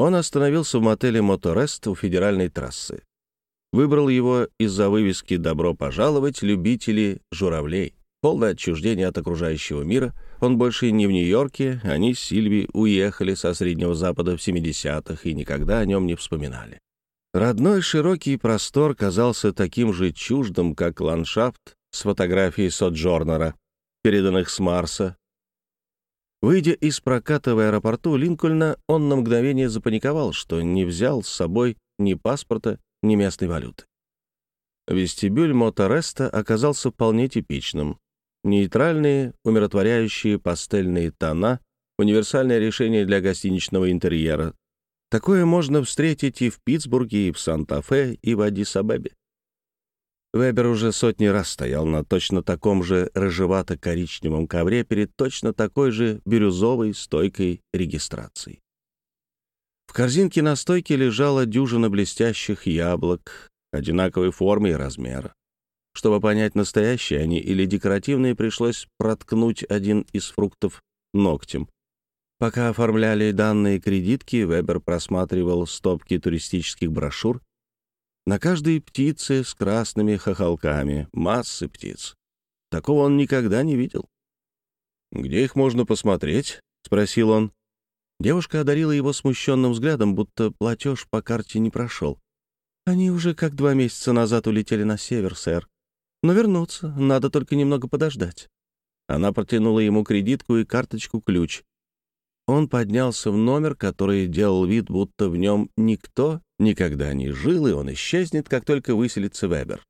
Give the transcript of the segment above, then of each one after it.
Он остановился в мотеле «Моторест» у федеральной трассы. Выбрал его из-за вывески «Добро пожаловать, любители журавлей». Полное отчуждение от окружающего мира. Он больше не в Нью-Йорке, они с Сильви уехали со Среднего Запада в 70-х и никогда о нем не вспоминали. Родной широкий простор казался таким же чуждым, как ландшафт с фотографией Соджорнера, переданных с Марса. Выйдя из проката в аэропорту Линкольна, он на мгновение запаниковал, что не взял с собой ни паспорта, ни местной валюты. Вестибюль Мотореста оказался вполне типичным. Нейтральные, умиротворяющие пастельные тона — универсальное решение для гостиничного интерьера, Такое можно встретить и в Питтсбурге, и в Санта-Фе, и в Адис-Абебе. Вебер уже сотни раз стоял на точно таком же рыжевато-коричневом ковре перед точно такой же бирюзовой стойкой регистрации. В корзинке на стойке лежала дюжина блестящих яблок одинаковой формы и размера. Чтобы понять, настоящие они или декоративные, пришлось проткнуть один из фруктов ногтем, Пока оформляли данные кредитки, Вебер просматривал стопки туристических брошюр. На каждой птице с красными хохолками, массы птиц. Такого он никогда не видел. «Где их можно посмотреть?» — спросил он. Девушка одарила его смущенным взглядом, будто платеж по карте не прошел. «Они уже как два месяца назад улетели на север, сэр. Но вернуться, надо только немного подождать». Она протянула ему кредитку и карточку-ключ. Он поднялся в номер, который делал вид, будто в нем никто никогда не жил, и он исчезнет, как только выселится Вебер.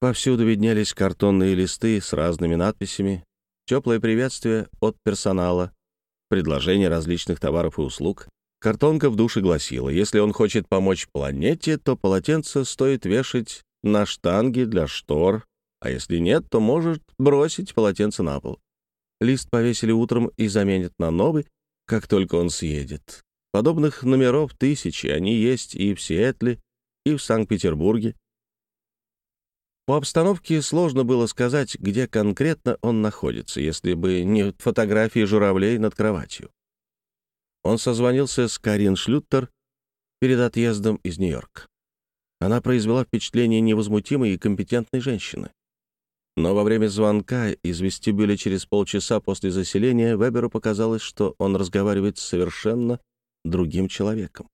Повсюду виднелись картонные листы с разными надписями, теплое приветствие от персонала, предложение различных товаров и услуг. Картонка в душе гласила, если он хочет помочь планете, то полотенце стоит вешать на штанги для штор, а если нет, то может бросить полотенце на пол. Лист повесили утром и заменят на новый, как только он съедет. Подобных номеров тысячи, они есть и в Сиэтле, и в Санкт-Петербурге. По обстановке сложно было сказать, где конкретно он находится, если бы не фотографии журавлей над кроватью. Он созвонился с Карин Шлюттер перед отъездом из Нью-Йорка. Она произвела впечатление невозмутимой и компетентной женщины. Но во время звонка из вестибюля через полчаса после заселения Веберу показалось, что он разговаривает с совершенно другим человеком.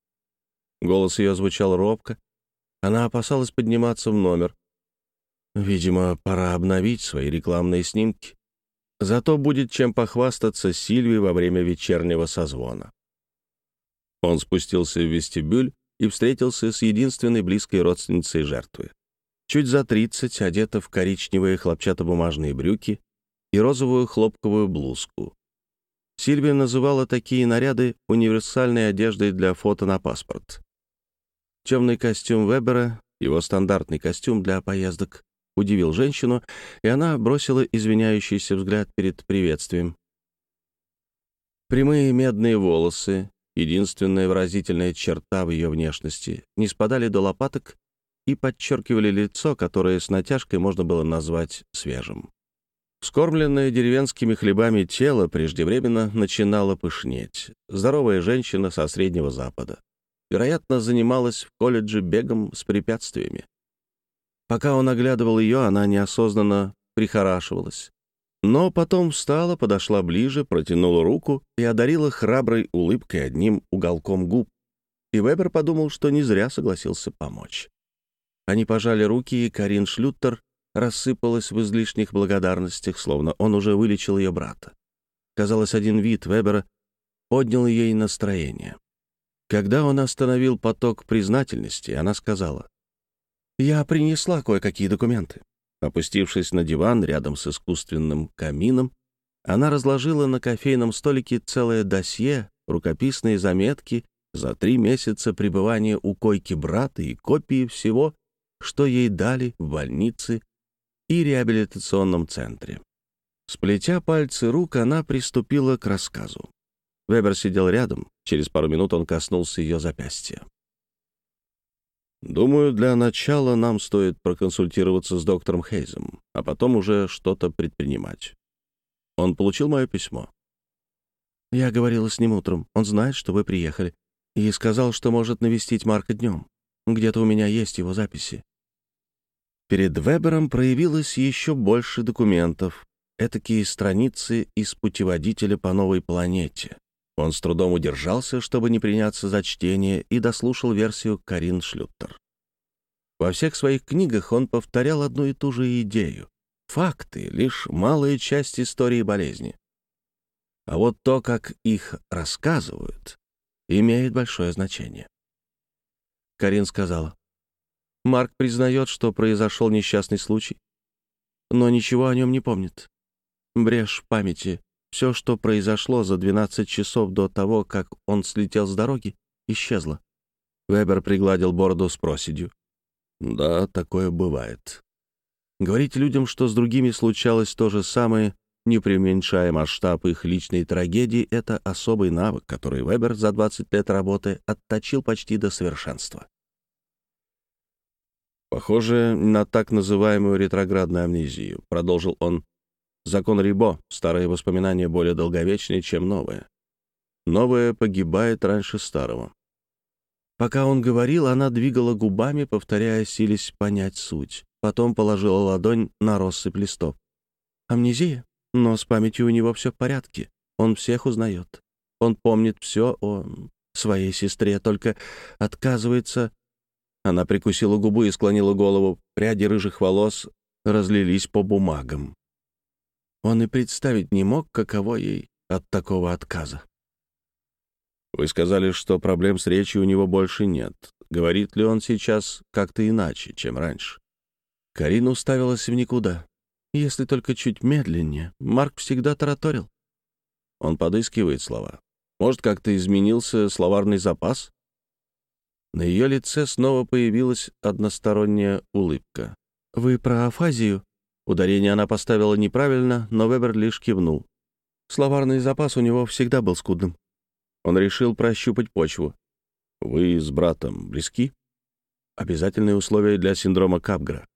Голос ее звучал робко. Она опасалась подниматься в номер. Видимо, пора обновить свои рекламные снимки. Зато будет чем похвастаться Сильви во время вечернего созвона. Он спустился в вестибюль и встретился с единственной близкой родственницей жертвы чуть за 30, одета в коричневые хлопчатобумажные брюки и розовую хлопковую блузку. Сильвия называла такие наряды универсальной одеждой для фото на паспорт. Темный костюм Вебера, его стандартный костюм для поездок, удивил женщину, и она бросила извиняющийся взгляд перед приветствием. Прямые медные волосы, единственная выразительная черта в ее внешности, не спадали до лопаток и подчеркивали лицо, которое с натяжкой можно было назвать свежим. Скормленное деревенскими хлебами тело преждевременно начинало пышнеть. Здоровая женщина со Среднего Запада. Вероятно, занималась в колледже бегом с препятствиями. Пока он оглядывал ее, она неосознанно прихорашивалась. Но потом встала, подошла ближе, протянула руку и одарила храброй улыбкой одним уголком губ. И Вебер подумал, что не зря согласился помочь. Они пожали руки, и Карин Шлюттер рассыпалась в излишних благодарностях, словно он уже вылечил ее брата. Казалось, один вид Вебера поднял ей настроение. Когда он остановил поток признательности, она сказала, «Я принесла кое-какие документы». Опустившись на диван рядом с искусственным камином, она разложила на кофейном столике целое досье, рукописные заметки за три месяца пребывания у койки брата и копии всего, что ей дали в больнице и реабилитационном центре. Сплетя пальцы рук, она приступила к рассказу. Вебер сидел рядом. Через пару минут он коснулся ее запястья. «Думаю, для начала нам стоит проконсультироваться с доктором Хейзом, а потом уже что-то предпринимать. Он получил мое письмо?» «Я говорила с ним утром. Он знает, что вы приехали. и сказал, что может навестить Марка днем. Где-то у меня есть его записи. Перед Вебером проявилось еще больше документов, этакие страницы из путеводителя по новой планете. Он с трудом удержался, чтобы не приняться за чтение, и дослушал версию Карин Шлюттер. Во всех своих книгах он повторял одну и ту же идею. Факты — лишь малая часть истории болезни. А вот то, как их рассказывают, имеет большое значение. Карин сказала, «Марк признает, что произошел несчастный случай, но ничего о нем не помнит. Брешь памяти. Все, что произошло за 12 часов до того, как он слетел с дороги, исчезло». Вебер пригладил бороду с проседью. «Да, такое бывает. Говорить людям, что с другими случалось то же самое, не преуменьшая масштаб их личной трагедии, это особый навык, который Вебер за 20 лет работы отточил почти до совершенства. «Похоже на так называемую ретроградную амнезию», — продолжил он. «Закон Рибо. Старые воспоминания более долговечнее, чем новые. Новое погибает раньше старого». Пока он говорил, она двигала губами, повторяя, сились понять суть. Потом положила ладонь на россыпь листов. «Амнезия?» Но с памятью у него все в порядке. Он всех узнает. Он помнит все о своей сестре, только отказывается... Она прикусила губу и склонила голову. Пряди рыжих волос разлились по бумагам. Он и представить не мог, каково ей от такого отказа. «Вы сказали, что проблем с речью у него больше нет. Говорит ли он сейчас как-то иначе, чем раньше?» Карина уставилась в никуда. Если только чуть медленнее. Марк всегда тараторил. Он подыскивает слова. Может, как-то изменился словарный запас? На ее лице снова появилась односторонняя улыбка. «Вы про афазию?» Ударение она поставила неправильно, но Вебер лишь кивнул. Словарный запас у него всегда был скудным. Он решил прощупать почву. «Вы с братом близки?» Обязательные условия для синдрома Капгра.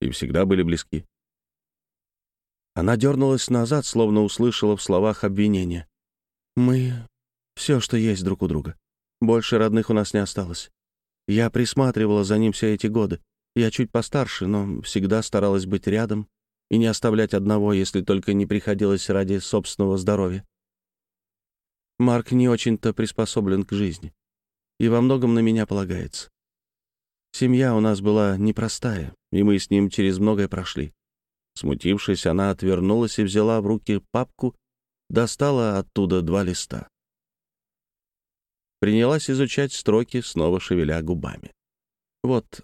И всегда были близки. Она дернулась назад, словно услышала в словах обвинения. «Мы — все, что есть друг у друга. Больше родных у нас не осталось. Я присматривала за ним все эти годы. Я чуть постарше, но всегда старалась быть рядом и не оставлять одного, если только не приходилось ради собственного здоровья. Марк не очень-то приспособлен к жизни и во многом на меня полагается. Семья у нас была непростая, и мы с ним через многое прошли. Смутившись, она отвернулась и взяла в руки папку, достала оттуда два листа. Принялась изучать строки, снова шевеля губами. Вот,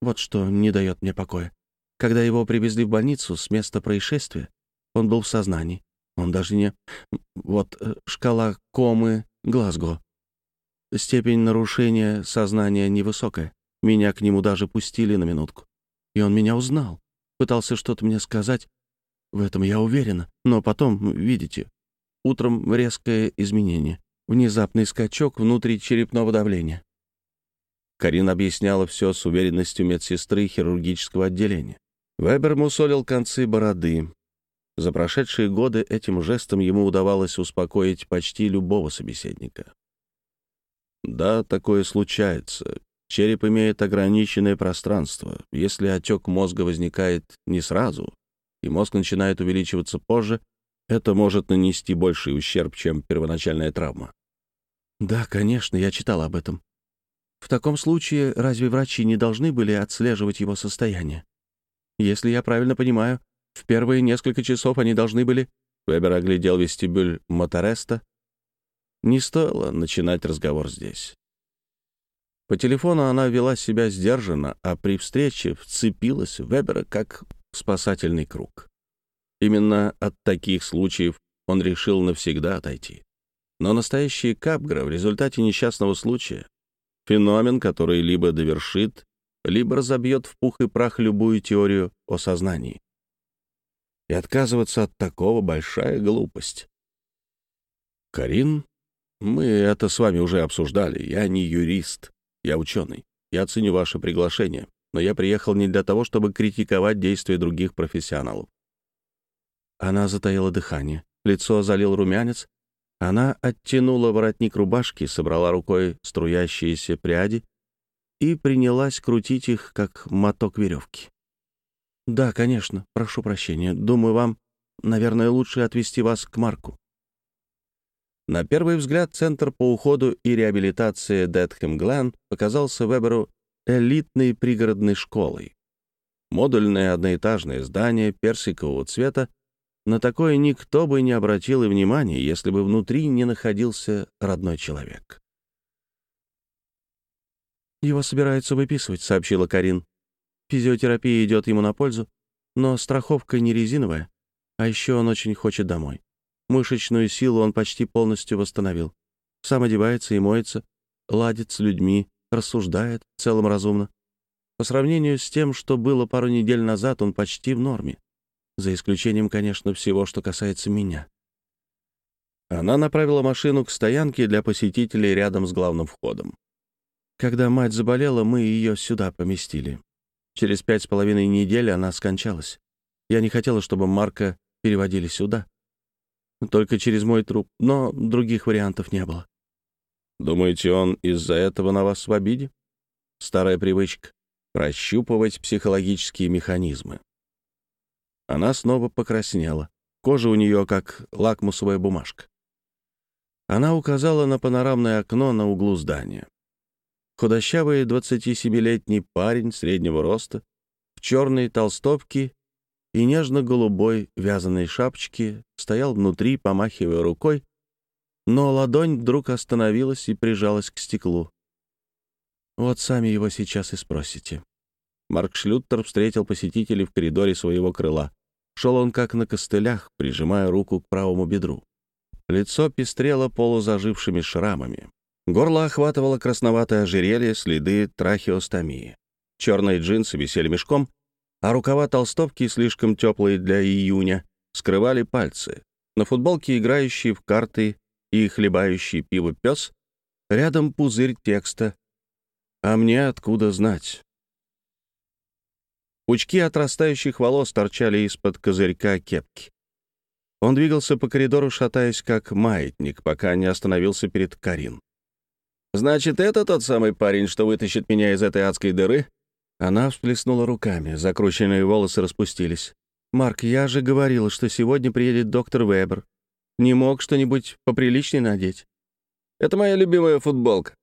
вот что не дает мне покоя. Когда его привезли в больницу с места происшествия, он был в сознании. Он даже не... Вот, э, шкала комы Глазго. Степень нарушения сознания невысокая. Меня к нему даже пустили на минутку. И он меня узнал пытался что-то мне сказать. В этом я уверена. Но потом, видите, утром резкое изменение. Внезапный скачок внутри черепного давления. Карин объясняла все с уверенностью медсестры хирургического отделения. Вебер мусолил концы бороды. За прошедшие годы этим жестом ему удавалось успокоить почти любого собеседника. «Да, такое случается. Череп имеет ограниченное пространство. Если отек мозга возникает не сразу, и мозг начинает увеличиваться позже, это может нанести больший ущерб, чем первоначальная травма. Да, конечно, я читал об этом. В таком случае разве врачи не должны были отслеживать его состояние? Если я правильно понимаю, в первые несколько часов они должны были... Вебер оглядел вестибюль Мотореста. Не стоило начинать разговор здесь. По телефону она вела себя сдержанно, а при встрече вцепилась в Вебера как спасательный круг. Именно от таких случаев он решил навсегда отойти. Но настоящий Капгра в результате несчастного случая — феномен, который либо довершит, либо разобьет в пух и прах любую теорию о сознании. И отказываться от такого — большая глупость. «Карин, мы это с вами уже обсуждали, я не юрист. Я ученый. Я ценю ваше приглашение, но я приехал не для того, чтобы критиковать действия других профессионалов». Она затаила дыхание. Лицо залил румянец. Она оттянула воротник рубашки, собрала рукой струящиеся пряди и принялась крутить их, как моток веревки. «Да, конечно, прошу прощения. Думаю, вам, наверное, лучше отвезти вас к Марку». На первый взгляд Центр по уходу и реабилитации Детхэм Глен показался Веберу элитной пригородной школой. Модульное одноэтажное здание персикового цвета на такое никто бы не обратил и внимания, если бы внутри не находился родной человек. «Его собираются выписывать», — сообщила Карин. «Физиотерапия идет ему на пользу, но страховка не резиновая, а еще он очень хочет домой. Мышечную силу он почти полностью восстановил. Сам одевается и моется, ладит с людьми, рассуждает, в целом разумно. По сравнению с тем, что было пару недель назад, он почти в норме. За исключением, конечно, всего, что касается меня. Она направила машину к стоянке для посетителей рядом с главным входом. Когда мать заболела, мы ее сюда поместили. Через пять с половиной недель она скончалась. Я не хотела, чтобы Марка переводили сюда. Только через мой труп, но других вариантов не было. Думаете, он из-за этого на вас в обиде? Старая привычка — прощупывать психологические механизмы. Она снова покраснела. Кожа у нее как лакмусовая бумажка. Она указала на панорамное окно на углу здания. Худощавый 27-летний парень среднего роста в черной толстовке и нежно-голубой вязаной шапочке стоял внутри, помахивая рукой, но ладонь вдруг остановилась и прижалась к стеклу. Вот сами его сейчас и спросите. Марк Шлюттер встретил посетителей в коридоре своего крыла. Шел он как на костылях, прижимая руку к правому бедру. Лицо пестрело полузажившими шрамами. Горло охватывало красноватое ожерелье, следы трахеостомии. Черные джинсы висели мешком, а рукава толстовки, слишком теплые для июня, скрывали пальцы. На футболке играющий в карты и хлебающий пиво пес, рядом пузырь текста «А мне откуда знать?» Пучки отрастающих волос торчали из-под козырька кепки. Он двигался по коридору, шатаясь как маятник, пока не остановился перед Карин. «Значит, это тот самый парень, что вытащит меня из этой адской дыры?» Она всплеснула руками, закрученные волосы распустились. «Марк, я же говорила, что сегодня приедет доктор Вебер. Не мог что-нибудь поприличнее надеть?» «Это моя любимая футболка».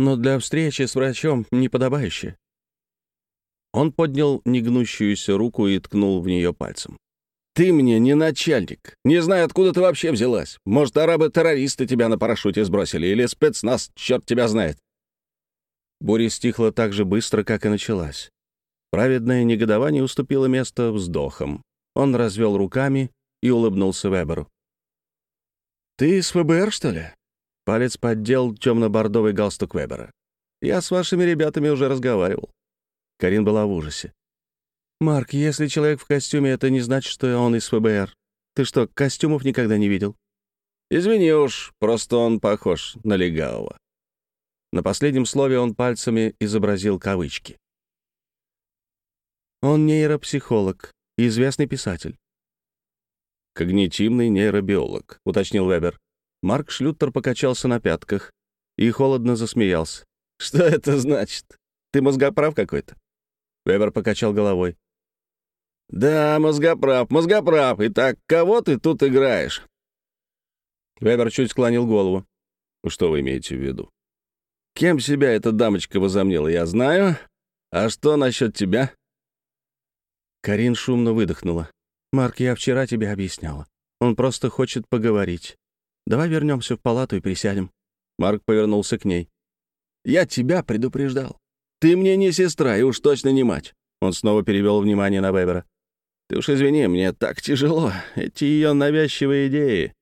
«Но для встречи с врачом неподобающе». Он поднял негнущуюся руку и ткнул в нее пальцем. «Ты мне не начальник. Не знаю, откуда ты вообще взялась. Может, арабы-террористы тебя на парашюте сбросили, или спецназ, черт тебя знает». Буря стихла так же быстро, как и началась. Праведное негодование уступило место вздохом. Он развел руками и улыбнулся Веберу. «Ты из ФБР, что ли?» Палец поддел темно-бордовый галстук Вебера. «Я с вашими ребятами уже разговаривал». Карин была в ужасе. «Марк, если человек в костюме, это не значит, что он из ФБР. Ты что, костюмов никогда не видел?» «Извини уж, просто он похож на легавого». На последнем слове он пальцами изобразил кавычки. «Он нейропсихолог и известный писатель». «Когнитивный нейробиолог», — уточнил Вебер. Марк Шлюттер покачался на пятках и холодно засмеялся. «Что это значит? Ты мозгоправ какой-то?» Вебер покачал головой. «Да, мозгоправ, мозгоправ. Итак, кого ты тут играешь?» Вебер чуть склонил голову. «Что вы имеете в виду?» «Кем себя эта дамочка возомнила, я знаю. А что насчет тебя?» Карин шумно выдохнула. «Марк, я вчера тебе объясняла. Он просто хочет поговорить. Давай вернемся в палату и присядем». Марк повернулся к ней. «Я тебя предупреждал. Ты мне не сестра и уж точно не мать». Он снова перевел внимание на Вебера. Ты уж извини, мне так тяжело. Эти ее навязчивые идеи.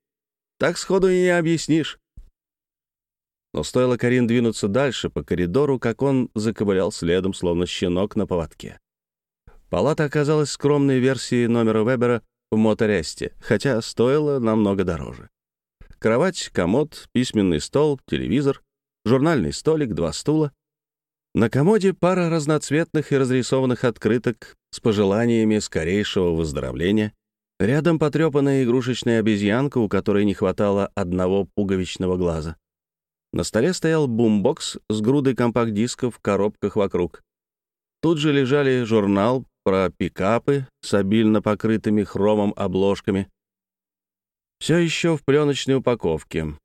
Так сходу и не объяснишь. Но стоило Карин двинуться дальше по коридору, как он заковылял следом, словно щенок на поводке. Палата оказалась скромной версией номера Вебера в Моторесте, хотя стоила намного дороже. Кровать, комод, письменный стол, телевизор, журнальный столик, два стула. На комоде пара разноцветных и разрисованных открыток с пожеланиями скорейшего выздоровления Рядом потрепанная игрушечная обезьянка, у которой не хватало одного пуговичного глаза. На столе стоял бумбокс с грудой компакт-дисков в коробках вокруг. Тут же лежали журнал про пикапы с обильно покрытыми хромом обложками. Все еще в пленочной упаковке.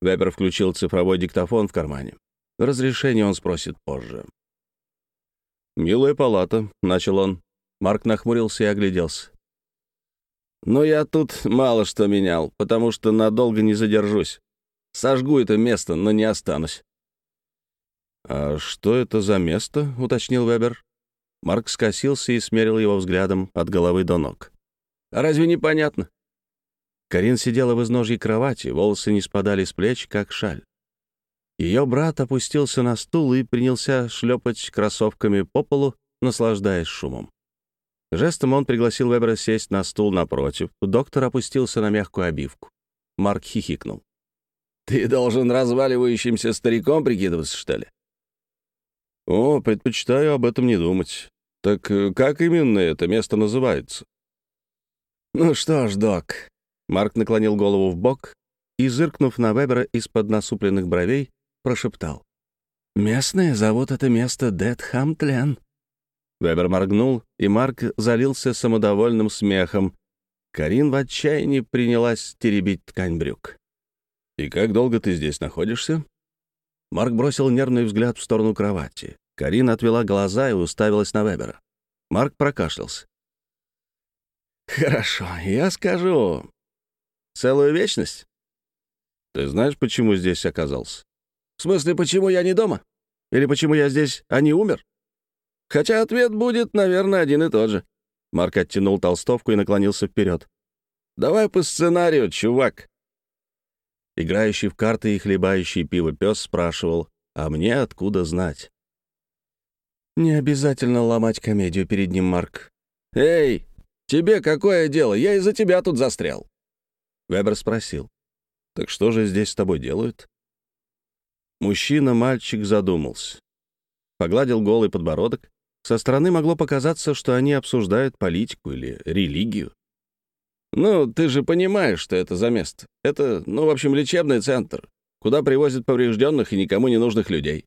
Вебер включил цифровой диктофон в кармане. Разрешение он спросит позже. «Милая палата», — начал он. Марк нахмурился и огляделся. «Но я тут мало что менял, потому что надолго не задержусь. Сожгу это место, но не останусь». «А что это за место?» — уточнил Вебер. Марк скосился и смерил его взглядом от головы до ног. «А разве не понятно?» Карин сидела в изножье кровати, волосы не спадали с плеч, как шаль. Ее брат опустился на стул и принялся шлепать кроссовками по полу, наслаждаясь шумом. Жестом он пригласил Вебера сесть на стул напротив. Доктор опустился на мягкую обивку. Марк хихикнул. «Ты должен разваливающимся стариком прикидываться, что ли?» «О, предпочитаю об этом не думать. Так э, как именно это место называется?» «Ну что ж, док...» Марк наклонил голову в бок и, зыркнув на Вебера из-под насупленных бровей, прошептал. «Местные зовут это место Дедхамтлен». Вебер моргнул, и Марк залился самодовольным смехом. Карин в отчаянии принялась теребить ткань брюк. «И как долго ты здесь находишься?» Марк бросил нервный взгляд в сторону кровати. Карин отвела глаза и уставилась на Вебера. Марк прокашлялся. «Хорошо, я скажу. Целую вечность?» «Ты знаешь, почему здесь оказался?» «В смысле, почему я не дома? Или почему я здесь, а не умер?» «Хотя ответ будет, наверное, один и тот же». Марк оттянул толстовку и наклонился вперед. «Давай по сценарию, чувак». Играющий в карты и хлебающий пиво пес спрашивал, а мне откуда знать? Не обязательно ломать комедию перед ним, Марк. «Эй, тебе какое дело? Я из-за тебя тут застрял». Вебер спросил. «Так что же здесь с тобой делают?» Мужчина-мальчик задумался. Погладил голый подбородок. Со стороны могло показаться, что они обсуждают политику или религию. «Ну, ты же понимаешь, что это за место. Это, ну, в общем, лечебный центр, куда привозят поврежденных и никому не нужных людей».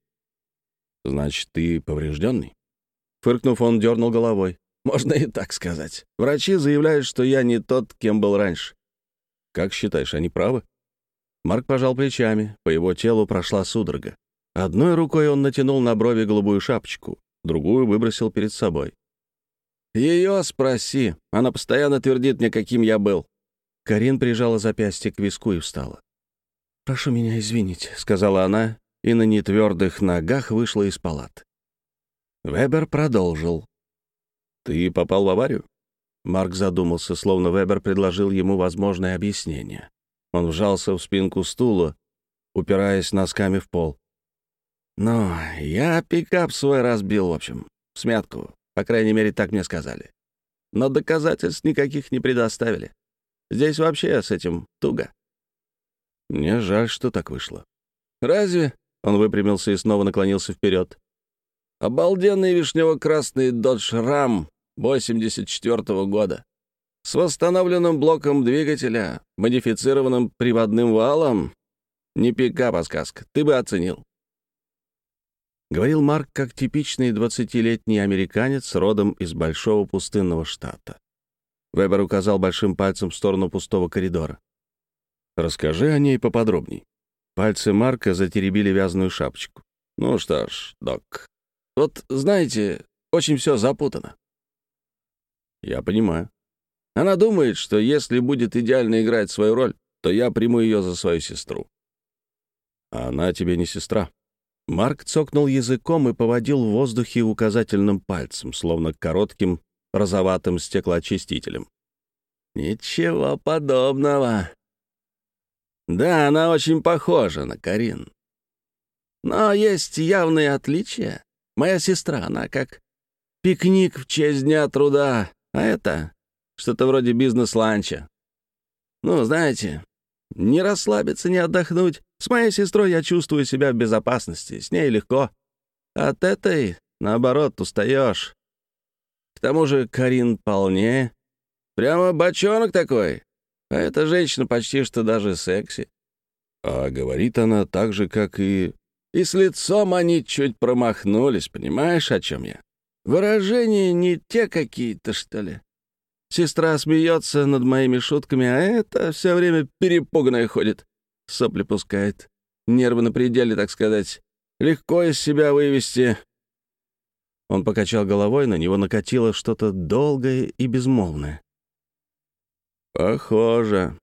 «Значит, ты поврежденный?» Фыркнув, он дернул головой. «Можно и так сказать. Врачи заявляют, что я не тот, кем был раньше». «Как считаешь, они правы?» Марк пожал плечами, по его телу прошла судорога. Одной рукой он натянул на брови голубую шапочку, другую выбросил перед собой. «Ее спроси. Она постоянно твердит мне, каким я был». Карин прижала запястье к виску и встала. «Прошу меня извинить», — сказала она, и на нетвердых ногах вышла из палаты. Вебер продолжил. «Ты попал в аварию?» Марк задумался, словно Вебер предложил ему возможное объяснение. Он вжался в спинку стула, упираясь носками в пол. «Ну, я пикап свой разбил, в общем, смятку. По крайней мере, так мне сказали. Но доказательств никаких не предоставили. Здесь вообще с этим туго. Мне жаль, что так вышло. Разве? Он выпрямился и снова наклонился вперед. Обалденный вишнево-красный Dodge Ram 84 -го года. С восстановленным блоком двигателя, модифицированным приводным валом. Не пикап, а сказка. Ты бы оценил. Говорил Марк как типичный двадцатилетний американец родом из большого пустынного штата. Вебер указал большим пальцем в сторону пустого коридора. «Расскажи о ней поподробней». Пальцы Марка затеребили вязаную шапочку. «Ну что ж, док, вот, знаете, очень все запутано». «Я понимаю». Она думает, что если будет идеально играть свою роль, то я приму ее за свою сестру. А она тебе не сестра. Марк цокнул языком и поводил в воздухе указательным пальцем, словно коротким розоватым стеклоочистителем. «Ничего подобного. Да, она очень похожа на Карин. Но есть явные отличия. Моя сестра, она как пикник в честь Дня труда, а это что-то вроде бизнес-ланча. Ну, знаете, не расслабиться, не отдохнуть. С моей сестрой я чувствую себя в безопасности, с ней легко. От этой, наоборот, устаешь. К тому же Карин полнее. Прямо бочонок такой. А эта женщина почти что даже секси. А говорит она так же, как и... И с лицом они чуть промахнулись, понимаешь, о чем я? Выражения не те какие-то, что ли? Сестра смеется над моими шутками, а это все время перепуганная ходит. Сопли пускает. Нервы на пределе, так сказать. Легко из себя вывести. Он покачал головой, на него накатило что-то долгое и безмолвное. Похоже.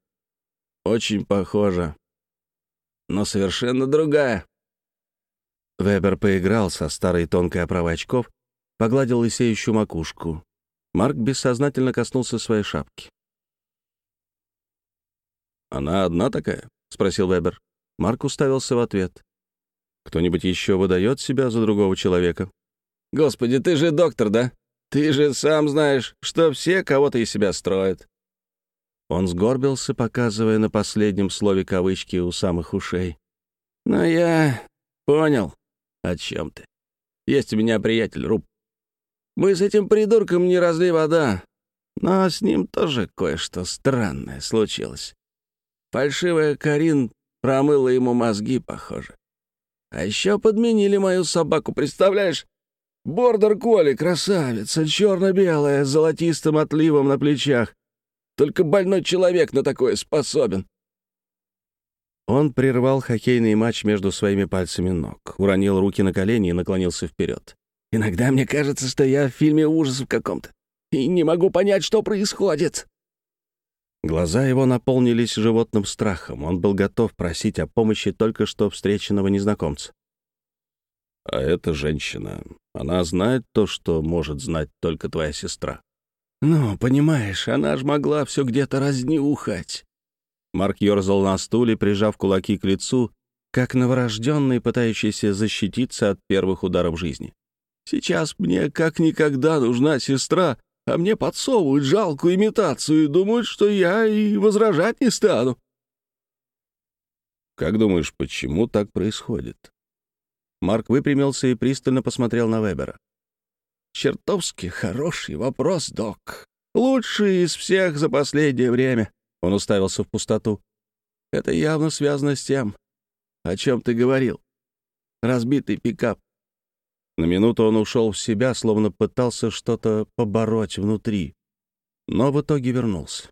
Очень похоже. Но совершенно другая. Вебер поиграл со старой тонкой оправой очков, погладил лысеющую макушку. Марк бессознательно коснулся своей шапки. «Она одна такая?» — спросил Вебер. Марк уставился в ответ. «Кто-нибудь еще выдает себя за другого человека?» «Господи, ты же доктор, да? Ты же сам знаешь, что все кого-то из себя строят». Он сгорбился, показывая на последнем слове кавычки у самых ушей. «Но я понял, о чем ты. Есть у меня приятель, Руб. Мы с этим придурком не разли вода, но с ним тоже кое-что странное случилось. Фальшивая Карин промыла ему мозги, похоже. А еще подменили мою собаку, представляешь? Бордер-коли, красавица, черно-белая, с золотистым отливом на плечах. Только больной человек на такое способен. Он прервал хоккейный матч между своими пальцами ног, уронил руки на колени и наклонился вперед. «Иногда мне кажется, что я в фильме ужасов каком-то, и не могу понять, что происходит». Глаза его наполнились животным страхом. Он был готов просить о помощи только что встреченного незнакомца. «А эта женщина, она знает то, что может знать только твоя сестра?» «Ну, понимаешь, она ж могла все где-то разнюхать». Марк ерзал на стуле, прижав кулаки к лицу, как новорожденный, пытающийся защититься от первых ударов жизни. «Сейчас мне как никогда нужна сестра, а мне подсовывают жалкую имитацию и думают, что я и возражать не стану». «Как думаешь, почему так происходит?» Марк выпрямился и пристально посмотрел на Вебера. «Чертовски хороший вопрос, док. Лучший из всех за последнее время». Он уставился в пустоту. «Это явно связано с тем, о чем ты говорил. Разбитый пикап». На минуту он ушел в себя, словно пытался что-то побороть внутри, но в итоге вернулся.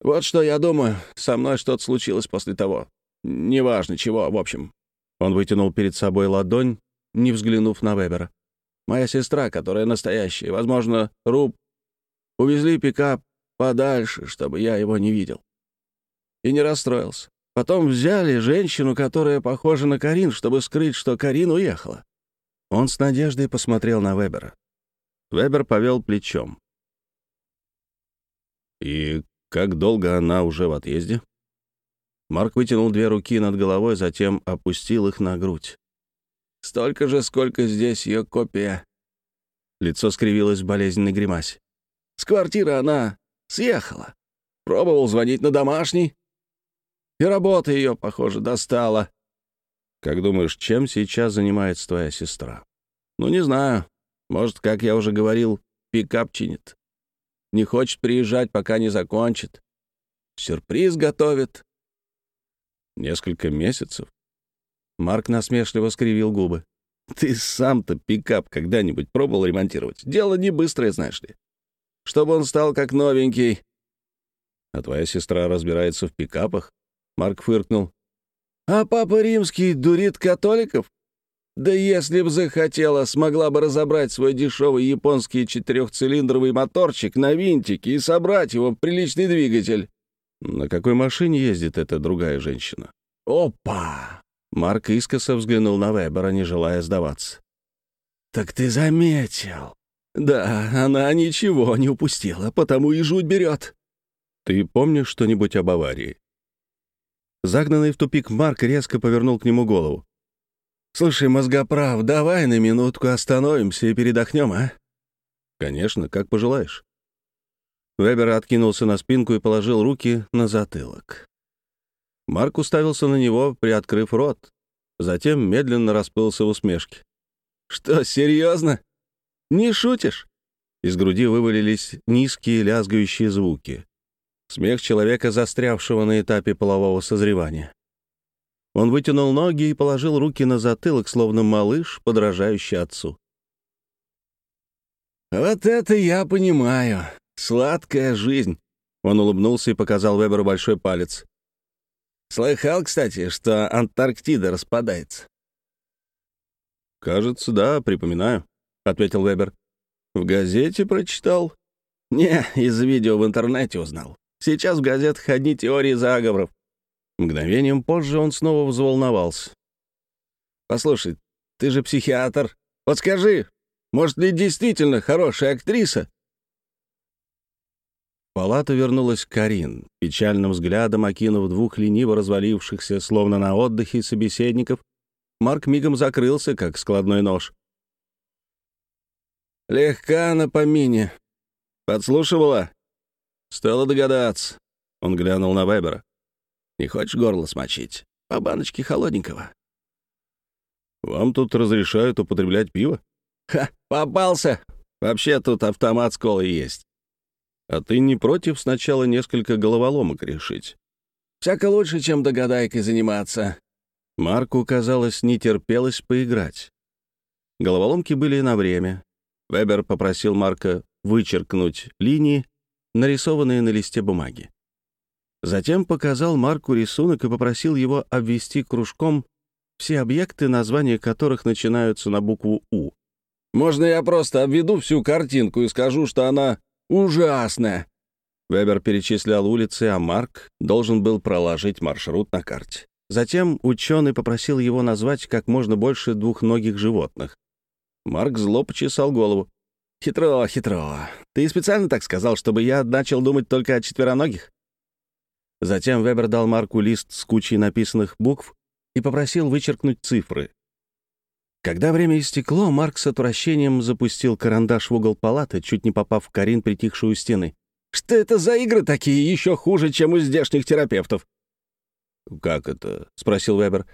«Вот что я думаю. Со мной что-то случилось после того. Неважно чего, в общем». Он вытянул перед собой ладонь, не взглянув на Вебера. «Моя сестра, которая настоящая, возможно, Руб, увезли пикап подальше, чтобы я его не видел. И не расстроился. Потом взяли женщину, которая похожа на Карин, чтобы скрыть, что Карин уехала». Он с надеждой посмотрел на Вебера. Вебер повел плечом. «И как долго она уже в отъезде?» Марк вытянул две руки над головой, затем опустил их на грудь. «Столько же, сколько здесь ее копия». Лицо скривилось в болезненной гримасе. «С квартиры она съехала. Пробовал звонить на домашний. И работа ее, похоже, достала». «Как думаешь, чем сейчас занимается твоя сестра?» «Ну, не знаю. Может, как я уже говорил, пикап чинит. Не хочет приезжать, пока не закончит. Сюрприз готовит. Несколько месяцев? Марк насмешливо скривил губы. Ты сам-то пикап когда-нибудь пробовал ремонтировать? Дело не быстрое, знаешь ли. Чтобы он стал как новенький. А твоя сестра разбирается в пикапах? Марк фыркнул. А папа римский дурит католиков? Да если б захотела, смогла бы разобрать свой дешевый японский четырехцилиндровый моторчик на винтике и собрать его в приличный двигатель. На какой машине ездит эта другая женщина? Опа! Марк искоса взглянул на Вебера, не желая сдаваться. «Так ты заметил?» «Да, она ничего не упустила, потому и жуть берет». «Ты помнишь что-нибудь об аварии?» Загнанный в тупик Марк резко повернул к нему голову. «Слушай, мозгоправ, давай на минутку остановимся и передохнем, а?» «Конечно, как пожелаешь». Вебер откинулся на спинку и положил руки на затылок. Марк уставился на него, приоткрыв рот. Затем медленно расплылся в усмешке. «Что, серьезно? Не шутишь? Из груди вывалились низкие лязгающие звуки. Смех человека, застрявшего на этапе полового созревания. Он вытянул ноги и положил руки на затылок, словно малыш, подражающий отцу. «Вот это я понимаю. Сладкая жизнь!» Он улыбнулся и показал Веберу большой палец. «Слыхал, кстати, что Антарктида распадается?» «Кажется, да, припоминаю», — ответил Вебер. «В газете прочитал?» «Не, из видео в интернете узнал. Сейчас в газетах одни теории заговоров». Мгновением позже он снова взволновался. «Послушай, ты же психиатр. Вот скажи, может ли действительно хорошая актриса?» В палату вернулась Карин, печальным взглядом окинув двух лениво развалившихся, словно на отдыхе, собеседников. Марк мигом закрылся, как складной нож. «Легка на помине. Подслушивала?» «Стало догадаться». Он глянул на Вебера. «Не хочешь горло смочить? По баночке холодненького». «Вам тут разрешают употреблять пиво?» «Ха, попался! Вообще тут автомат с колой есть». «А ты не против сначала несколько головоломок решить?» «Всяко лучше, чем догадайкой заниматься». Марку, казалось, не терпелось поиграть. Головоломки были на время, Вебер попросил Марка вычеркнуть линии, нарисованные на листе бумаги. Затем показал Марку рисунок и попросил его обвести кружком все объекты, названия которых начинаются на букву «У». «Можно я просто обведу всю картинку и скажу, что она ужасная?» Вебер перечислял улицы, а Марк должен был проложить маршрут на карте. Затем ученый попросил его назвать как можно больше двухногих животных. Марк зло почесал голову. «Хитро, хитро. Ты специально так сказал, чтобы я начал думать только о четвероногих?» Затем Вебер дал Марку лист с кучей написанных букв и попросил вычеркнуть цифры. Когда время истекло, Марк с отвращением запустил карандаш в угол палаты, чуть не попав в Карин, притихшую стены. «Что это за игры такие, еще хуже, чем у здешних терапевтов?» «Как это?» — спросил Вебер.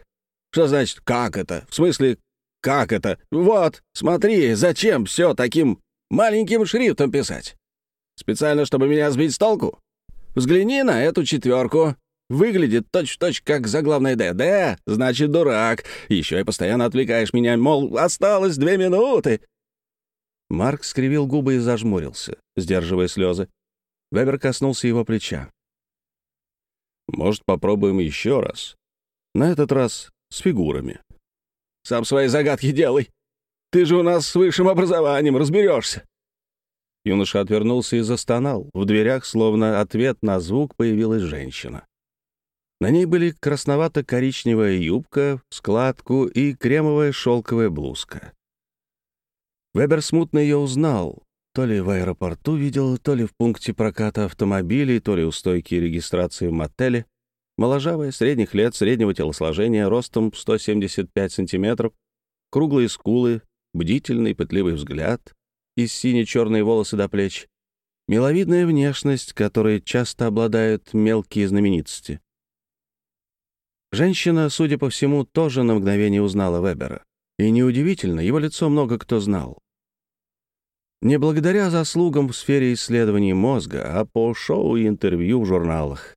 «Что значит «как это»? В смысле, как это? Вот, смотри, зачем все таким маленьким шрифтом писать? Специально, чтобы меня сбить с толку? Взгляни на эту четверку. Выглядит точь-в-точь, -точь, как заглавная «Д». «Д» значит дурак. Еще и постоянно отвлекаешь меня, мол, осталось две минуты. Марк скривил губы и зажмурился, сдерживая слезы. Вебер коснулся его плеча. «Может, попробуем еще раз? На этот раз с фигурами». Сам свои загадки делай. Ты же у нас с высшим образованием, разберешься. Юноша отвернулся и застонал. В дверях, словно ответ на звук, появилась женщина. На ней были красновато-коричневая юбка, складку и кремовая шелковая блузка. Вебер смутно ее узнал. То ли в аэропорту видел, то ли в пункте проката автомобилей, то ли у стойки регистрации в мотеле — Моложавая, средних лет, среднего телосложения, ростом 175 сантиметров, круглые скулы, бдительный, пытливый взгляд, и сине-черные волосы до плеч, миловидная внешность, которой часто обладают мелкие знаменитости. Женщина, судя по всему, тоже на мгновение узнала Вебера. И неудивительно, его лицо много кто знал. Не благодаря заслугам в сфере исследований мозга, а по шоу и интервью в журналах.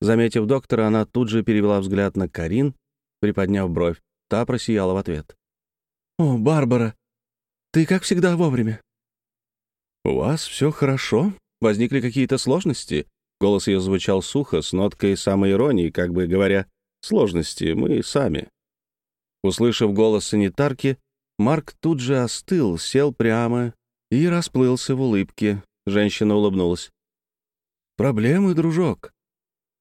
Заметив доктора, она тут же перевела взгляд на Карин, приподняв бровь. Та просияла в ответ. «О, Барбара, ты, как всегда, вовремя». «У вас все хорошо? Возникли какие-то сложности?» Голос ее звучал сухо, с ноткой самоиронии, как бы говоря, «Сложности мы сами». Услышав голос санитарки, Марк тут же остыл, сел прямо и расплылся в улыбке. Женщина улыбнулась. «Проблемы, дружок.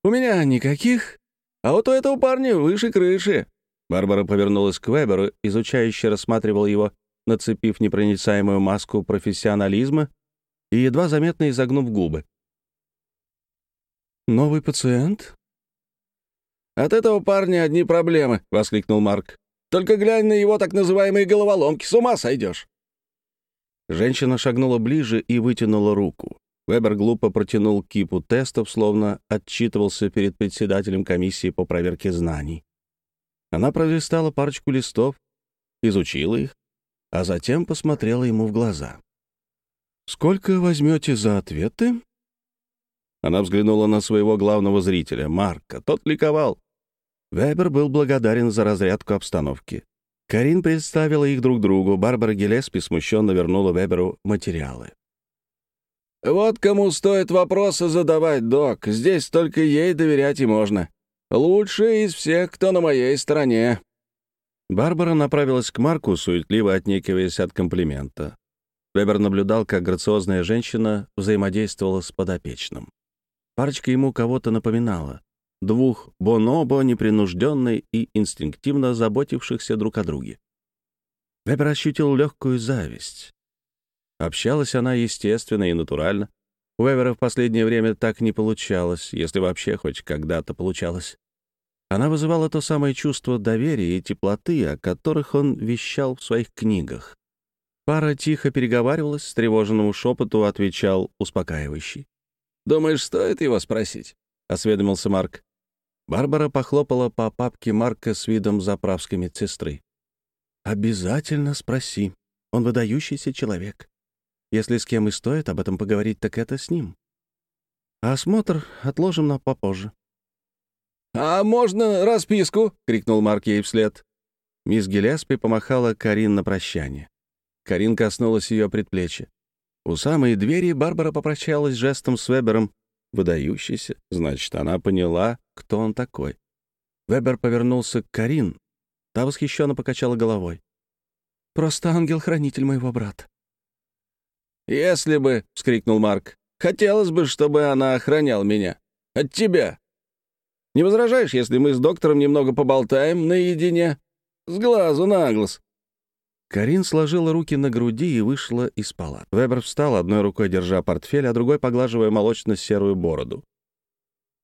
У меня никаких, а вот у этого парня выше крыши». Барбара повернулась к Веберу, изучающе рассматривал его, нацепив непроницаемую маску профессионализма и едва заметно изогнув губы. «Новый пациент?» «От этого парня одни проблемы», — воскликнул Марк. «Только глянь на его так называемые головоломки, с ума сойдешь!» Женщина шагнула ближе и вытянула руку. Вебер глупо протянул кипу тестов, словно отчитывался перед председателем комиссии по проверке знаний. Она пролистала парочку листов, изучила их, а затем посмотрела ему в глаза. «Сколько возьмете за ответы?» Она взглянула на своего главного зрителя, Марка. Тот ликовал. Вебер был благодарен за разрядку обстановки. Карин представила их друг другу. Барбара Гелеспи смущенно вернула Веберу материалы. «Вот кому стоит вопросы задавать, док. Здесь только ей доверять и можно. Лучший из всех, кто на моей стороне». Барбара направилась к Марку, суетливо отнекиваясь от комплимента. Вебер наблюдал, как грациозная женщина взаимодействовала с подопечным. Парочка ему кого-то напоминала. Двух бонобо, непринужденной и инстинктивно заботившихся друг о друге. Вебер ощутил легкую зависть. Общалась она естественно и натурально. У Вебера в последнее время так не получалось, если вообще хоть когда-то получалось. Она вызывала то самое чувство доверия и теплоты, о которых он вещал в своих книгах. Пара тихо переговаривалась, с тревоженному шепоту отвечал успокаивающий. «Думаешь, стоит его спросить?» — осведомился Марк. Барбара похлопала по папке Марка с видом заправской медсестры. «Обязательно спроси. Он выдающийся человек. Если с кем и стоит об этом поговорить, так это с ним. А осмотр отложим на попозже». «А можно расписку?» — крикнул Марк ей вслед. Мисс Гелеспи помахала Карин на прощание. Карин коснулась ее предплечья. У самой двери Барбара попрощалась жестом с Вебером. Выдающийся, значит, она поняла, кто он такой. Вебер повернулся к Карин. Та восхищенно покачала головой. «Просто ангел-хранитель моего брата». «Если бы», — вскрикнул Марк, — «хотелось бы, чтобы она охраняла меня. От тебя. Не возражаешь, если мы с доктором немного поболтаем наедине? С глазу на глаз?» Карин сложила руки на груди и вышла из палат. Вебер встал, одной рукой держа портфель, а другой поглаживая молочно-серую бороду.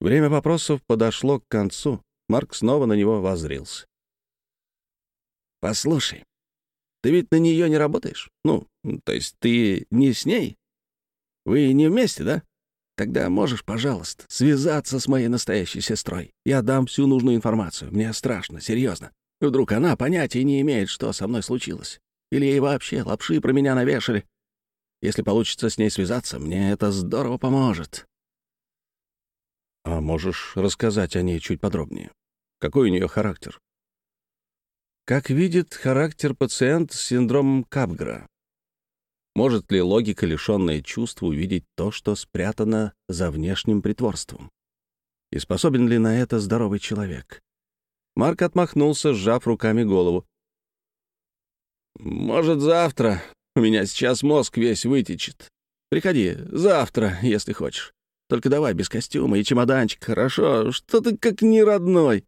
Время вопросов подошло к концу. Марк снова на него воззрился. «Послушай, ты ведь на нее не работаешь? Ну, то есть ты не с ней? Вы не вместе, да? Тогда можешь, пожалуйста, связаться с моей настоящей сестрой. Я дам всю нужную информацию. Мне страшно, серьезно. Вдруг она понятия не имеет, что со мной случилось. Или ей вообще лапши про меня навешали. Если получится с ней связаться, мне это здорово поможет. А можешь рассказать о ней чуть подробнее? Какой у нее характер? Как видит характер пациент с синдромом Капгра? Может ли логика, лишенная чувств, увидеть то, что спрятано за внешним притворством? И способен ли на это здоровый человек? Марк отмахнулся, сжав руками голову. «Может, завтра. У меня сейчас мозг весь вытечет. Приходи завтра, если хочешь. Только давай без костюма и чемоданчик, хорошо? Что ты как не родной?»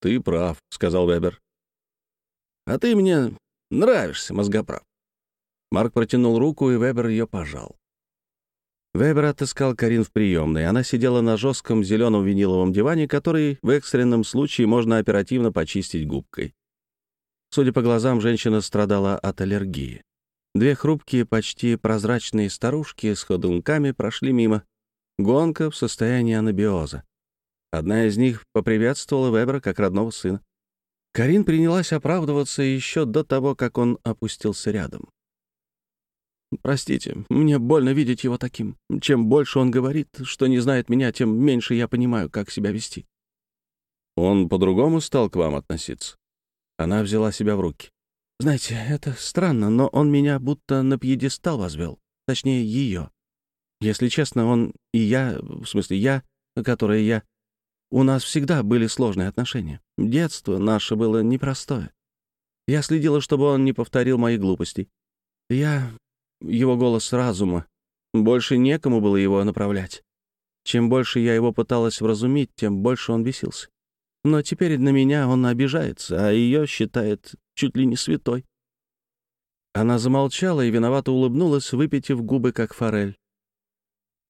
«Ты прав», — сказал Вебер. «А ты мне нравишься, мозгоправ». Марк протянул руку, и Вебер ее пожал. Вебер отыскал Карин в приемной. Она сидела на жестком зеленом виниловом диване, который в экстренном случае можно оперативно почистить губкой. Судя по глазам, женщина страдала от аллергии. Две хрупкие, почти прозрачные старушки с ходунками прошли мимо. Гонка в состоянии анабиоза. Одна из них поприветствовала Вебера как родного сына. Карин принялась оправдываться еще до того, как он опустился рядом. Простите, мне больно видеть его таким. Чем больше он говорит, что не знает меня, тем меньше я понимаю, как себя вести. Он по-другому стал к вам относиться? Она взяла себя в руки. Знаете, это странно, но он меня будто на пьедестал возвел. Точнее, ее. Если честно, он и я, в смысле я, которая я, у нас всегда были сложные отношения. Детство наше было непростое. Я следила, чтобы он не повторил мои глупости. Я его голос разума. Больше некому было его направлять. Чем больше я его пыталась вразумить, тем больше он бесился. Но теперь на меня он обижается, а ее считает чуть ли не святой. Она замолчала и виновато улыбнулась, выпитив губы, как форель.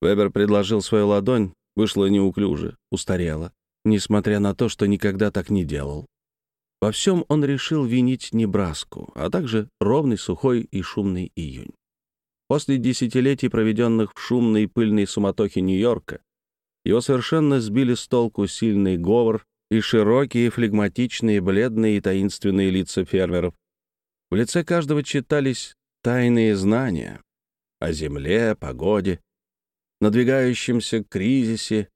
Вебер предложил свою ладонь, вышло неуклюже, устарело, несмотря на то, что никогда так не делал. Во всем он решил винить Небраску, а также ровный, сухой и шумный июнь. После десятилетий, проведенных в шумной и пыльной суматохе Нью-Йорка, его совершенно сбили с толку сильный говор и широкие, флегматичные, бледные и таинственные лица фермеров. В лице каждого читались тайные знания. о земле, погоде, надвигающемся кризисе,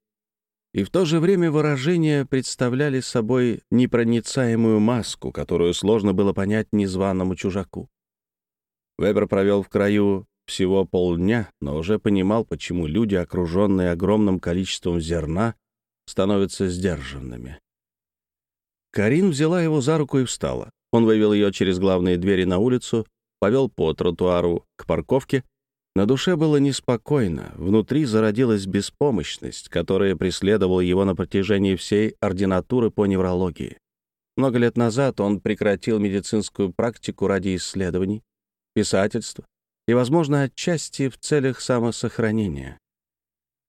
и в то же время выражения представляли собой непроницаемую маску, которую сложно было понять незваному чужаку. Вебер провел в краю всего полдня, но уже понимал, почему люди, окруженные огромным количеством зерна, становятся сдержанными. Карин взяла его за руку и встала. Он вывел ее через главные двери на улицу, повел по тротуару к парковке. На душе было неспокойно, внутри зародилась беспомощность, которая преследовала его на протяжении всей ординатуры по неврологии. Много лет назад он прекратил медицинскую практику ради исследований, писательства и, возможно, отчасти в целях самосохранения.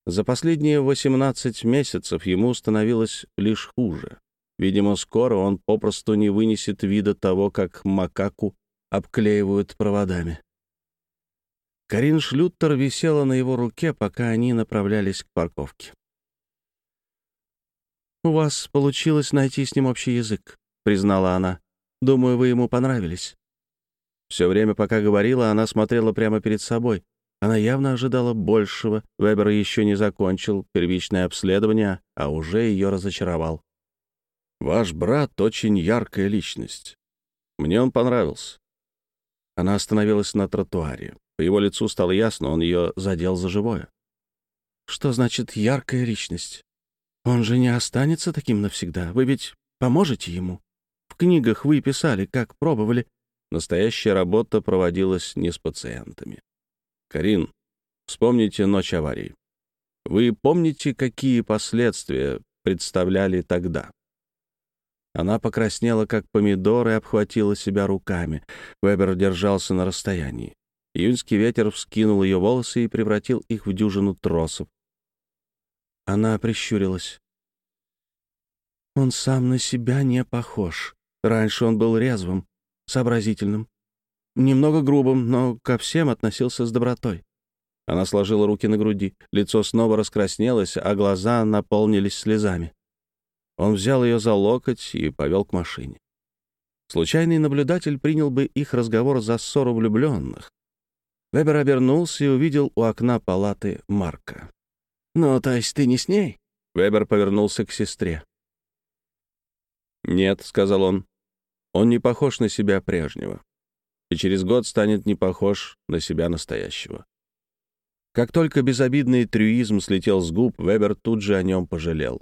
За последние 18 месяцев ему становилось лишь хуже. Видимо, скоро он попросту не вынесет вида того, как макаку обклеивают проводами. Карин Шлюттер висела на его руке, пока они направлялись к парковке. «У вас получилось найти с ним общий язык», — признала она. «Думаю, вы ему понравились». Все время, пока говорила, она смотрела прямо перед собой. Она явно ожидала большего. Вебер еще не закончил первичное обследование, а уже ее разочаровал. Ваш брат очень яркая личность. Мне он понравился». Она остановилась на тротуаре. По его лицу стало ясно, он ее задел за живое. «Что значит яркая личность? Он же не останется таким навсегда. Вы ведь поможете ему? В книгах вы писали, как пробовали». Настоящая работа проводилась не с пациентами. «Карин, вспомните ночь аварии. Вы помните, какие последствия представляли тогда?» Она покраснела, как помидор, и обхватила себя руками. Вебер держался на расстоянии. Июньский ветер вскинул ее волосы и превратил их в дюжину тросов. Она прищурилась. Он сам на себя не похож. Раньше он был резвым, сообразительным, немного грубым, но ко всем относился с добротой. Она сложила руки на груди, лицо снова раскраснелось, а глаза наполнились слезами. Он взял ее за локоть и повел к машине. Случайный наблюдатель принял бы их разговор за ссору влюбленных. Вебер обернулся и увидел у окна палаты Марка. «Ну, то есть ты не с ней?» Вебер повернулся к сестре. «Нет», — сказал он, — «он не похож на себя прежнего, и через год станет не похож на себя настоящего». Как только безобидный трюизм слетел с губ, Вебер тут же о нем пожалел.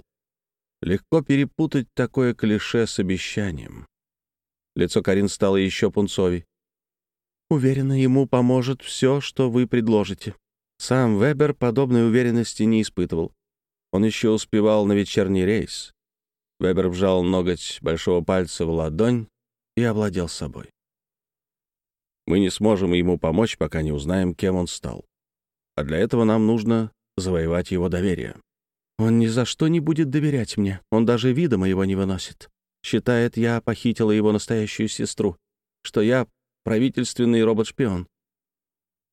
Легко перепутать такое клише с обещанием. Лицо Карин стало еще пунцовей. «Уверена, ему поможет все, что вы предложите». Сам Вебер подобной уверенности не испытывал. Он еще успевал на вечерний рейс. Вебер вжал ноготь большого пальца в ладонь и овладел собой. Мы не сможем ему помочь, пока не узнаем, кем он стал. А для этого нам нужно завоевать его доверие. Он ни за что не будет доверять мне. Он даже вида моего не выносит. Считает, я похитила его настоящую сестру, что я правительственный робот-шпион.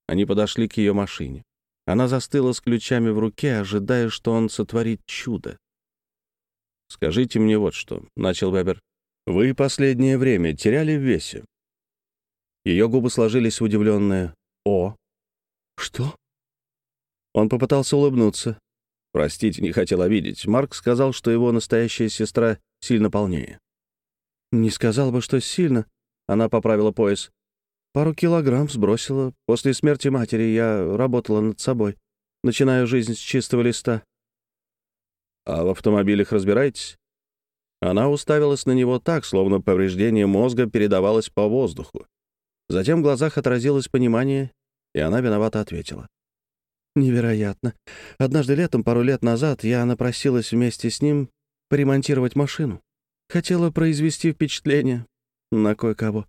Они подошли к ее машине. Она застыла с ключами в руке, ожидая, что он сотворит чудо. «Скажите мне вот что», — начал Вебер. «Вы последнее время теряли в весе». Ее губы сложились в удивленное «О». «Что?» Он попытался улыбнуться. Простите, не хотел обидеть. Марк сказал, что его настоящая сестра сильно полнее. Не сказал бы, что сильно. Она поправила пояс. Пару килограмм сбросила. После смерти матери я работала над собой. Начинаю жизнь с чистого листа. А в автомобилях разбираетесь? Она уставилась на него так, словно повреждение мозга передавалось по воздуху. Затем в глазах отразилось понимание, и она виновато ответила. Невероятно. Однажды летом, пару лет назад, я напросилась вместе с ним поремонтировать машину. Хотела произвести впечатление на кое-кого.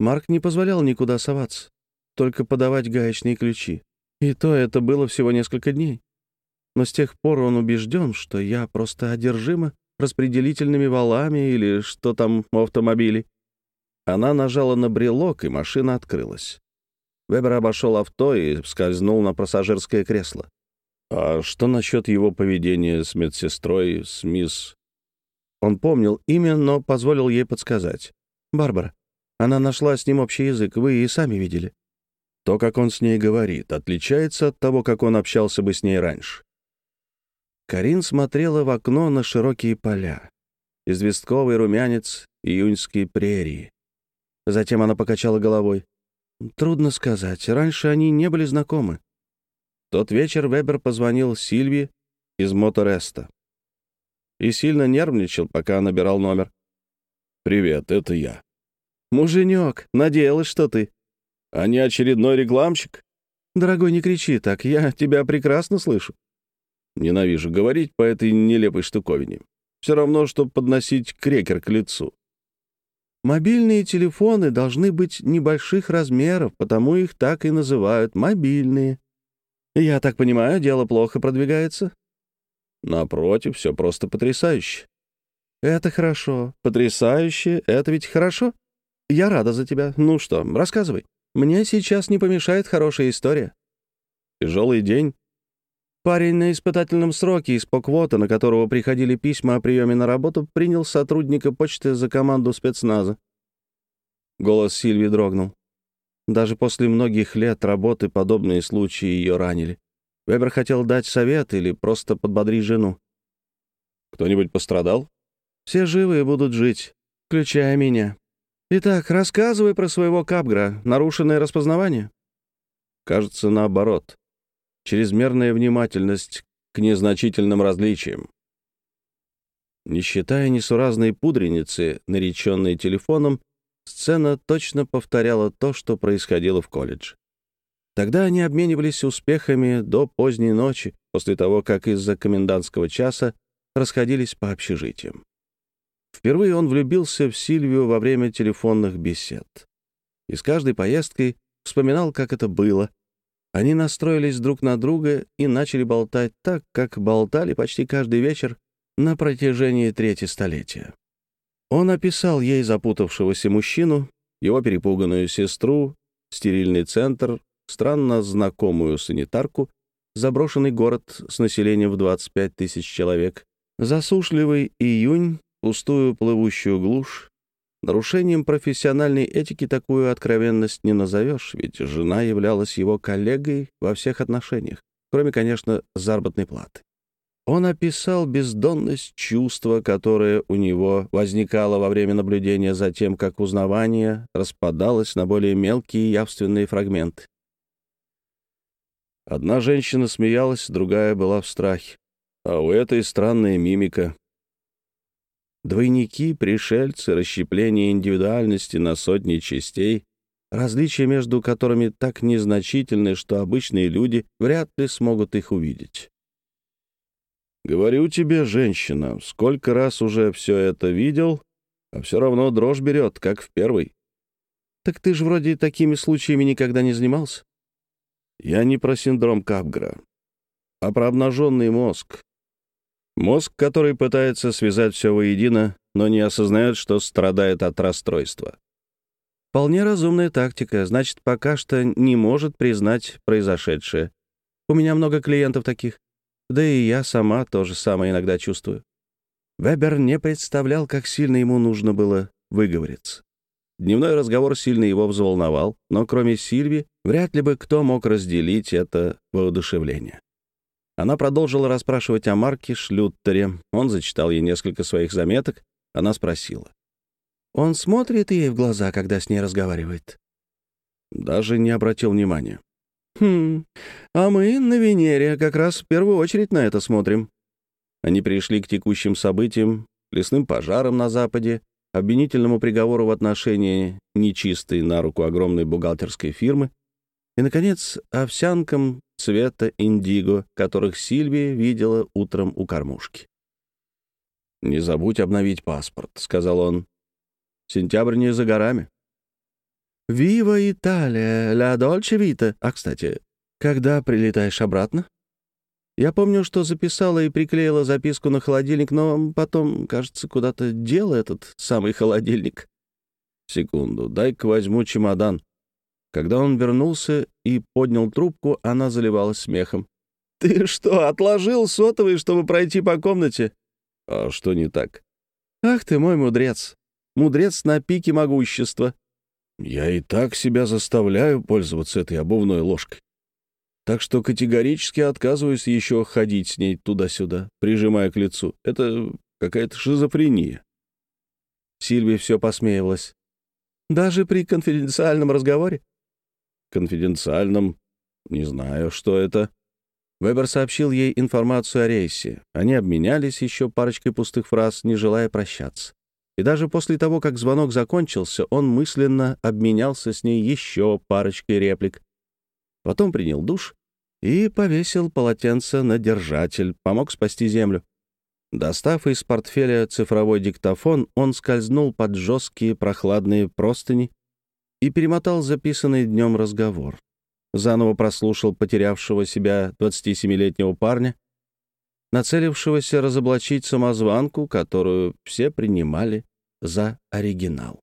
Марк не позволял никуда соваться, только подавать гаечные ключи. И то это было всего несколько дней. Но с тех пор он убежден, что я просто одержима распределительными валами или что там у автомобилей. Она нажала на брелок, и машина открылась. Вебер обошел авто и скользнул на пассажирское кресло. А что насчет его поведения с медсестрой, с мисс... Он помнил имя, но позволил ей подсказать. «Барбара. Она нашла с ним общий язык, вы и сами видели». То, как он с ней говорит, отличается от того, как он общался бы с ней раньше. Карин смотрела в окно на широкие поля. Известковый румянец, июньские прерии. Затем она покачала головой. Трудно сказать. Раньше они не были знакомы. тот вечер Вебер позвонил Сильви из Мотореста и сильно нервничал, пока набирал номер. «Привет, это я». «Муженек, надеялась, что ты». «А не очередной рекламщик?» «Дорогой, не кричи так, я тебя прекрасно слышу». Ненавижу говорить по этой нелепой штуковине. Все равно, что подносить крекер к лицу. Мобильные телефоны должны быть небольших размеров, потому их так и называют мобильные. Я так понимаю, дело плохо продвигается? Напротив, все просто потрясающе. Это хорошо. Потрясающе. Это ведь хорошо. Я рада за тебя. Ну что, рассказывай. Мне сейчас не помешает хорошая история. Тяжелый день. Парень на испытательном сроке из Поквота, на которого приходили письма о приеме на работу, принял сотрудника почты за команду спецназа. Голос Сильви дрогнул. Даже после многих лет работы подобные случаи ее ранили. Вебер хотел дать совет или просто подбодрить жену. «Кто-нибудь пострадал?» «Все живы и будут жить, включая меня. Итак, рассказывай про своего Капгра. Нарушенное распознавание?» «Кажется, наоборот чрезмерная внимательность к незначительным различиям. Не считая несуразной пудреницы, нареченной телефоном, сцена точно повторяла то, что происходило в колледже. Тогда они обменивались успехами до поздней ночи, после того, как из-за комендантского часа расходились по общежитиям. Впервые он влюбился в Сильвию во время телефонных бесед. И с каждой поездкой вспоминал, как это было, они настроились друг на друга и начали болтать так, как болтали почти каждый вечер на протяжении трети столетия. Он описал ей запутавшегося мужчину, его перепуганную сестру, стерильный центр, странно знакомую санитарку, заброшенный город с населением в 25 тысяч человек, засушливый июнь, пустую плывущую глушь, Нарушением профессиональной этики такую откровенность не назовешь, ведь жена являлась его коллегой во всех отношениях, кроме, конечно, заработной платы. Он описал бездонность чувства, которое у него возникало во время наблюдения за тем, как узнавание распадалось на более мелкие явственные фрагменты. Одна женщина смеялась, другая была в страхе. А у этой странная мимика. Двойники, пришельцы, расщепление индивидуальности на сотни частей, различия между которыми так незначительны, что обычные люди вряд ли смогут их увидеть. «Говорю тебе, женщина, сколько раз уже все это видел, а все равно дрожь берет, как в первый». «Так ты же вроде такими случаями никогда не занимался?» «Я не про синдром Капгра, а про обнаженный мозг, Мозг, который пытается связать все воедино, но не осознает, что страдает от расстройства. Вполне разумная тактика, значит, пока что не может признать произошедшее. У меня много клиентов таких. Да и я сама то же самое иногда чувствую. Вебер не представлял, как сильно ему нужно было выговориться. Дневной разговор сильно его взволновал, но кроме Сильви, вряд ли бы кто мог разделить это воодушевление. Она продолжила расспрашивать о Марке Шлюттере. Он зачитал ей несколько своих заметок. Она спросила. «Он смотрит ей в глаза, когда с ней разговаривает?» Даже не обратил внимания. «Хм, а мы на Венере как раз в первую очередь на это смотрим». Они пришли к текущим событиям, лесным пожарам на Западе, обвинительному приговору в отношении нечистой на руку огромной бухгалтерской фирмы и, наконец, овсянкам цвета индиго, которых Сильвия видела утром у кормушки. «Не забудь обновить паспорт», — сказал он. «Сентябрь не за горами». «Вива Италия, ля дольче вита». А, кстати, когда прилетаешь обратно? Я помню, что записала и приклеила записку на холодильник, но потом, кажется, куда-то дел этот самый холодильник. Секунду, дай-ка возьму чемодан. Когда он вернулся и поднял трубку, она заливалась смехом. «Ты что, отложил сотовый, чтобы пройти по комнате?» «А что не так?» «Ах ты мой мудрец! Мудрец на пике могущества!» Я и так себя заставляю пользоваться этой обувной ложкой. Так что категорически отказываюсь еще ходить с ней туда-сюда, прижимая к лицу. Это какая-то шизофрения. Сильвия все посмеивалась. «Даже при конфиденциальном разговоре?» «Конфиденциальном? Не знаю, что это». Вебер сообщил ей информацию о рейсе. Они обменялись еще парочкой пустых фраз, не желая прощаться. И даже после того, как звонок закончился, он мысленно обменялся с ней еще парочкой реплик. Потом принял душ и повесил полотенце на держатель, помог спасти землю. Достав из портфеля цифровой диктофон, он скользнул под жесткие прохладные простыни и перемотал записанный днем разговор. Заново прослушал потерявшего себя 27-летнего парня, нацелившегося разоблачить самозванку, которую все принимали за оригинал.